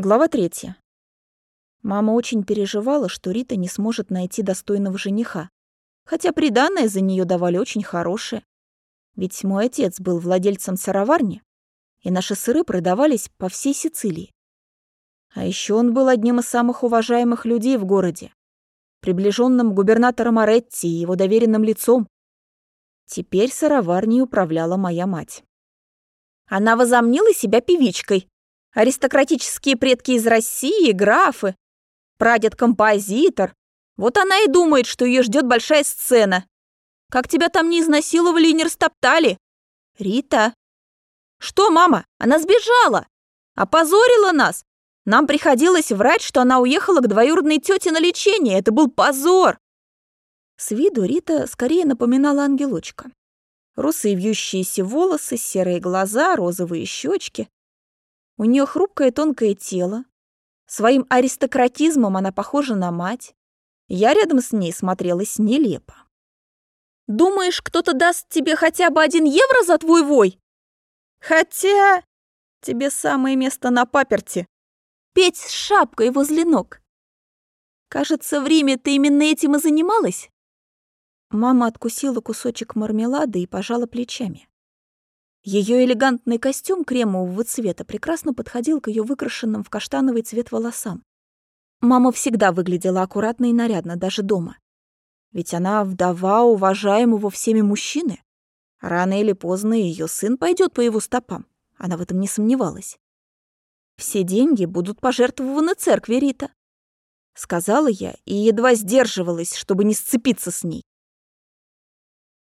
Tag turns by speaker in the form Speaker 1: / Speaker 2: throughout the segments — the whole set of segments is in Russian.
Speaker 1: Глава третья. Мама очень переживала, что Рита не сможет найти достойного жениха, хотя приданное за нее давали очень хорошее. Ведь мой отец был владельцем сыроварни, и наши сыры продавались по всей Сицилии. А еще он был одним из самых уважаемых людей в городе, приближенным губернатором Моретти и его доверенным лицом. Теперь сыроварней управляла моя мать. Она возомнила себя певичкой, Аристократические предки из России, графы, прадед-композитор. Вот она и думает, что ее ждет большая сцена. Как тебя там не изнасиловали и не растоптали? Рита. Что, мама? Она сбежала. Опозорила нас. Нам приходилось врать, что она уехала к двоюродной тете на лечение. Это был позор. С виду Рита скорее напоминала ангелочка. Русые вьющиеся волосы, серые глаза, розовые щечки. У нее хрупкое тонкое тело. Своим аристократизмом она похожа на мать. Я рядом с ней смотрелась нелепо. «Думаешь, кто-то даст тебе хотя бы один евро за твой вой? Хотя тебе самое место на паперти. Петь с шапкой возле ног. Кажется, в Риме ты именно этим и занималась?» Мама откусила кусочек мармелада и пожала плечами. Ее элегантный костюм кремового цвета прекрасно подходил к ее выкрашенным в каштановый цвет волосам. Мама всегда выглядела аккуратно и нарядно, даже дома. Ведь она вдова уважаемого всеми мужчины. Рано или поздно ее сын пойдет по его стопам. Она в этом не сомневалась. «Все деньги будут пожертвованы церкви Рита», — сказала я и едва сдерживалась, чтобы не сцепиться с ней.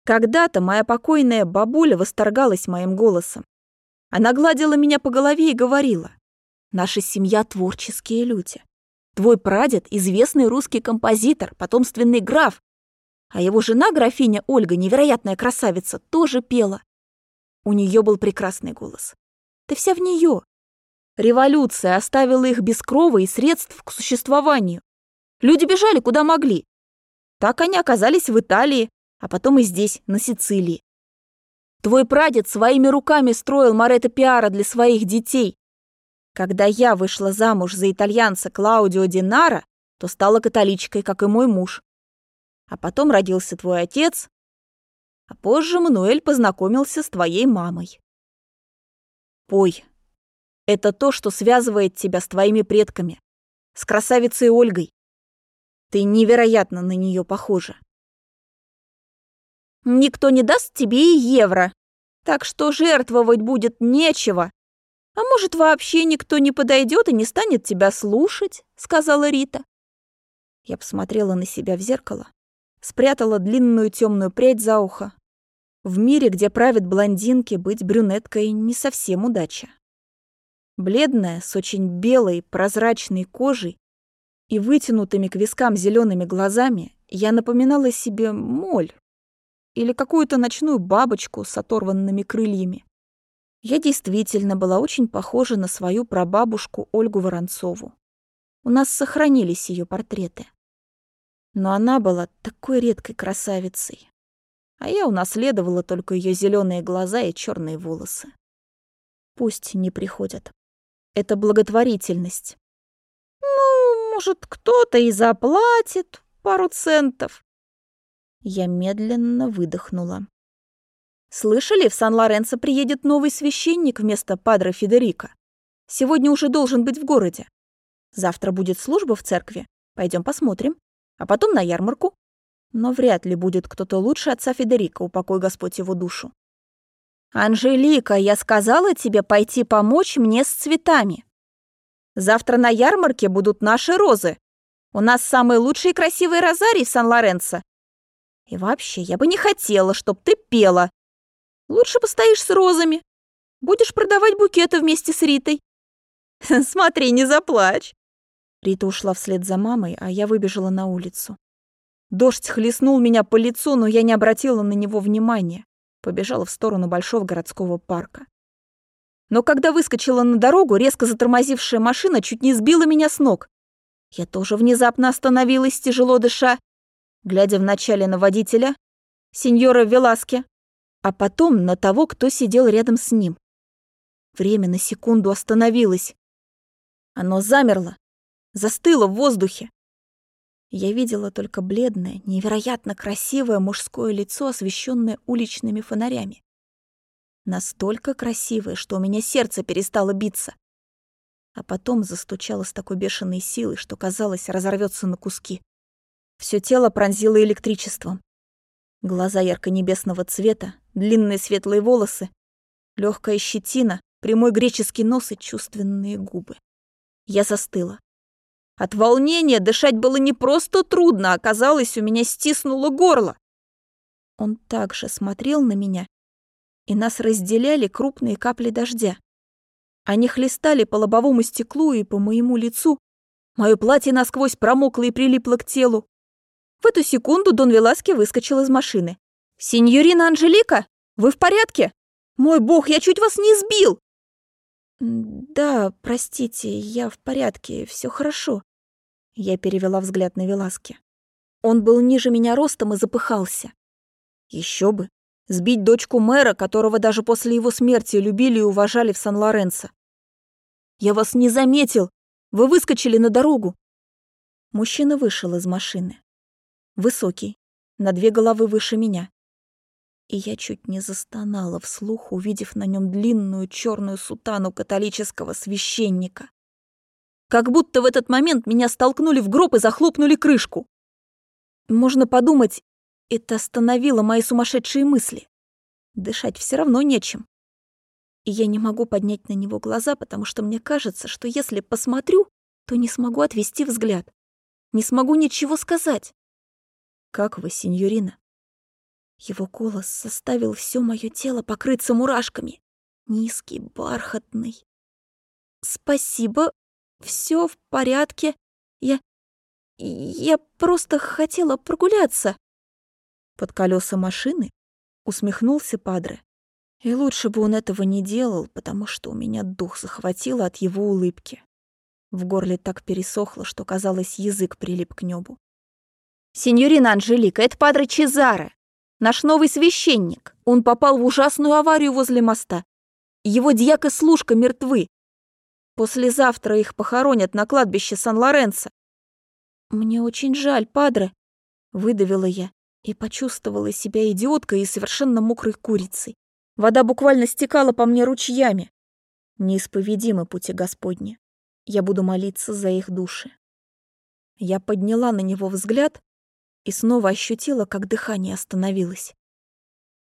Speaker 1: Когда-то моя покойная бабуля восторгалась моим голосом. Она гладила меня по голове и говорила, «Наша семья — творческие люди. Твой прадед — известный русский композитор, потомственный граф, а его жена, графиня Ольга, невероятная красавица, тоже пела. У нее был прекрасный голос. Ты вся в нее. Революция оставила их без крова и средств к существованию. Люди бежали куда могли. Так они оказались в Италии, а потом и здесь, на Сицилии. Твой прадед своими руками строил Моретто Пиара для своих детей. Когда я вышла замуж за итальянца Клаудио Динара, то стала католичкой, как и мой муж. А потом родился твой отец, а позже Мануэль познакомился с твоей мамой. Пой. Это то, что связывает тебя с твоими предками, с красавицей Ольгой. Ты невероятно на нее похожа. Никто не даст тебе и евро, так что жертвовать будет нечего. А может, вообще никто не подойдет и не станет тебя слушать, сказала Рита. Я посмотрела на себя в зеркало, спрятала длинную темную прядь за ухо. В мире, где правят блондинки, быть брюнеткой не совсем удача. Бледная, с очень белой, прозрачной кожей и вытянутыми к вискам зелеными глазами, я напоминала себе моль, или какую-то ночную бабочку с оторванными крыльями. Я действительно была очень похожа на свою прабабушку Ольгу Воронцову. У нас сохранились ее портреты. Но она была такой редкой красавицей. А я унаследовала только ее зеленые глаза и черные волосы. Пусть не приходят. Это благотворительность. Ну, может, кто-то и заплатит пару центов. Я медленно выдохнула. «Слышали, в Сан-Лоренцо приедет новый священник вместо Падре Федерико. Сегодня уже должен быть в городе. Завтра будет служба в церкви. Пойдем посмотрим. А потом на ярмарку. Но вряд ли будет кто-то лучше отца Федерико, упокой Господь его душу. «Анжелика, я сказала тебе пойти помочь мне с цветами. Завтра на ярмарке будут наши розы. У нас самые лучшие и красивые розарии в Сан-Лоренцо. И вообще, я бы не хотела, чтоб ты пела. Лучше постоишь с розами. Будешь продавать букеты вместе с Ритой. Смотри, не заплачь. Рита ушла вслед за мамой, а я выбежала на улицу. Дождь хлестнул меня по лицу, но я не обратила на него внимания. Побежала в сторону большого городского парка. Но когда выскочила на дорогу, резко затормозившая машина чуть не сбила меня с ног. Я тоже внезапно остановилась, тяжело дыша, глядя вначале на водителя, сеньора Веласке, а потом на того, кто сидел рядом с ним. Время на секунду остановилось. Оно замерло, застыло в воздухе. Я видела только бледное, невероятно красивое мужское лицо, освещенное уличными фонарями. Настолько красивое, что у меня сердце перестало биться. А потом застучало с такой бешеной силой, что, казалось, разорвется на куски. Все тело пронзило электричеством. Глаза ярко-небесного цвета, длинные светлые волосы, легкая щетина, прямой греческий нос и чувственные губы. Я застыла. От волнения дышать было не просто трудно, а казалось, у меня стиснуло горло. Он также смотрел на меня, и нас разделяли крупные капли дождя. Они хлестали по лобовому стеклу и по моему лицу. Мое платье насквозь промокло и прилипло к телу. В эту секунду Дон Веласки выскочил из машины. «Синьорина Анжелика, вы в порядке? Мой бог, я чуть вас не сбил!» «Да, простите, я в порядке, все хорошо». Я перевела взгляд на Веласки. Он был ниже меня ростом и запыхался. Еще бы, сбить дочку мэра, которого даже после его смерти любили и уважали в Сан-Лоренцо. «Я вас не заметил! Вы выскочили на дорогу!» Мужчина вышел из машины. Высокий, на две головы выше меня. И я чуть не застонала вслух, увидев на нем длинную черную сутану католического священника. Как будто в этот момент меня столкнули в гроб и захлопнули крышку. Можно подумать, это остановило мои сумасшедшие мысли. Дышать все равно нечем. И я не могу поднять на него глаза, потому что мне кажется, что если посмотрю, то не смогу отвести взгляд. Не смогу ничего сказать. «Как вы, сеньорина?» Его голос заставил все мое тело покрыться мурашками. Низкий, бархатный. «Спасибо, все в порядке. Я... я просто хотела прогуляться». Под колеса машины усмехнулся Падре. И лучше бы он этого не делал, потому что у меня дух захватило от его улыбки. В горле так пересохло, что, казалось, язык прилип к небу. «Синьорина Анжелика, это падре Чезаре, наш новый священник. Он попал в ужасную аварию возле моста. Его дьяк и служка мертвы. Послезавтра их похоронят на кладбище Сан-Лоренцо. Мне очень жаль, падре, выдавила я и почувствовала себя идиоткой и совершенно мокрой курицей. Вода буквально стекала по мне ручьями. Неисповедимы пути Господни. Я буду молиться за их души. Я подняла на него взгляд и снова ощутила, как дыхание остановилось.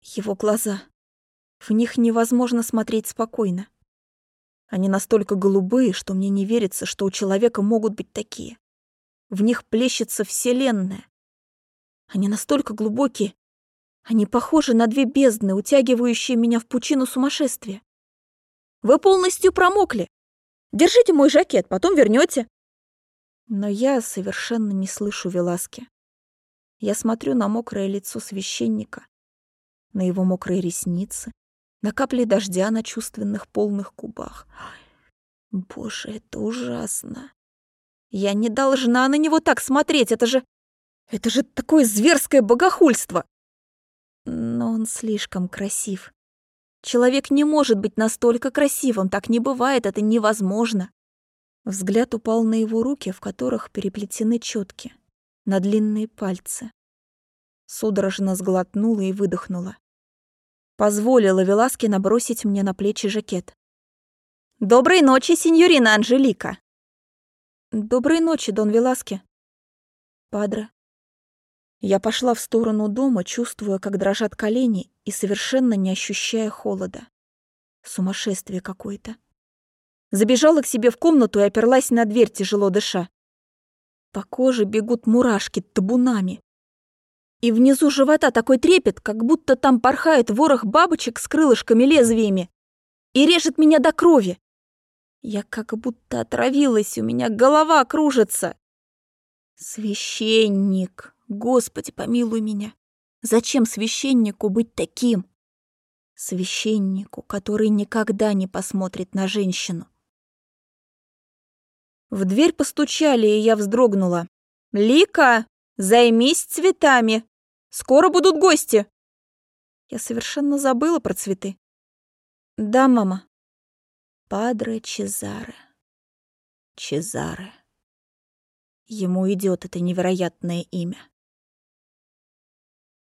Speaker 1: Его глаза. В них невозможно смотреть спокойно. Они настолько голубые, что мне не верится, что у человека могут быть такие. В них плещется вселенная. Они настолько глубокие. Они похожи на две бездны, утягивающие меня в пучину сумасшествия. Вы полностью промокли. Держите мой жакет, потом вернете. Но я совершенно не слышу Веласки. Я смотрю на мокрое лицо священника, на его мокрые ресницы, на капли дождя на чувственных полных губах. Боже, это ужасно. Я не должна на него так смотреть, это же... Это же такое зверское богохульство. Но он слишком красив. Человек не может быть настолько красивым, так не бывает, это невозможно. Взгляд упал на его руки, в которых переплетены четки на длинные пальцы. Судорожно сглотнула и выдохнула. Позволила Веласке набросить мне на плечи жакет. «Доброй ночи, сеньорина Анжелика!» «Доброй ночи, Дон Веласке!» «Падре!» Я пошла в сторону дома, чувствуя, как дрожат колени и совершенно не ощущая холода. Сумасшествие какое-то. Забежала к себе в комнату и оперлась на дверь, тяжело дыша. По коже бегут мурашки табунами. И внизу живота такой трепет, как будто там порхает ворох бабочек с крылышками-лезвиями и режет меня до крови. Я как будто отравилась, у меня голова кружится. Священник, Господи, помилуй меня. Зачем священнику быть таким? Священнику, который никогда не посмотрит на женщину. В дверь постучали, и я вздрогнула. «Лика, займись цветами! Скоро будут гости!» Я совершенно забыла про цветы. «Да, мама». Падре Чезаре. Чезаре. Ему идет это невероятное имя.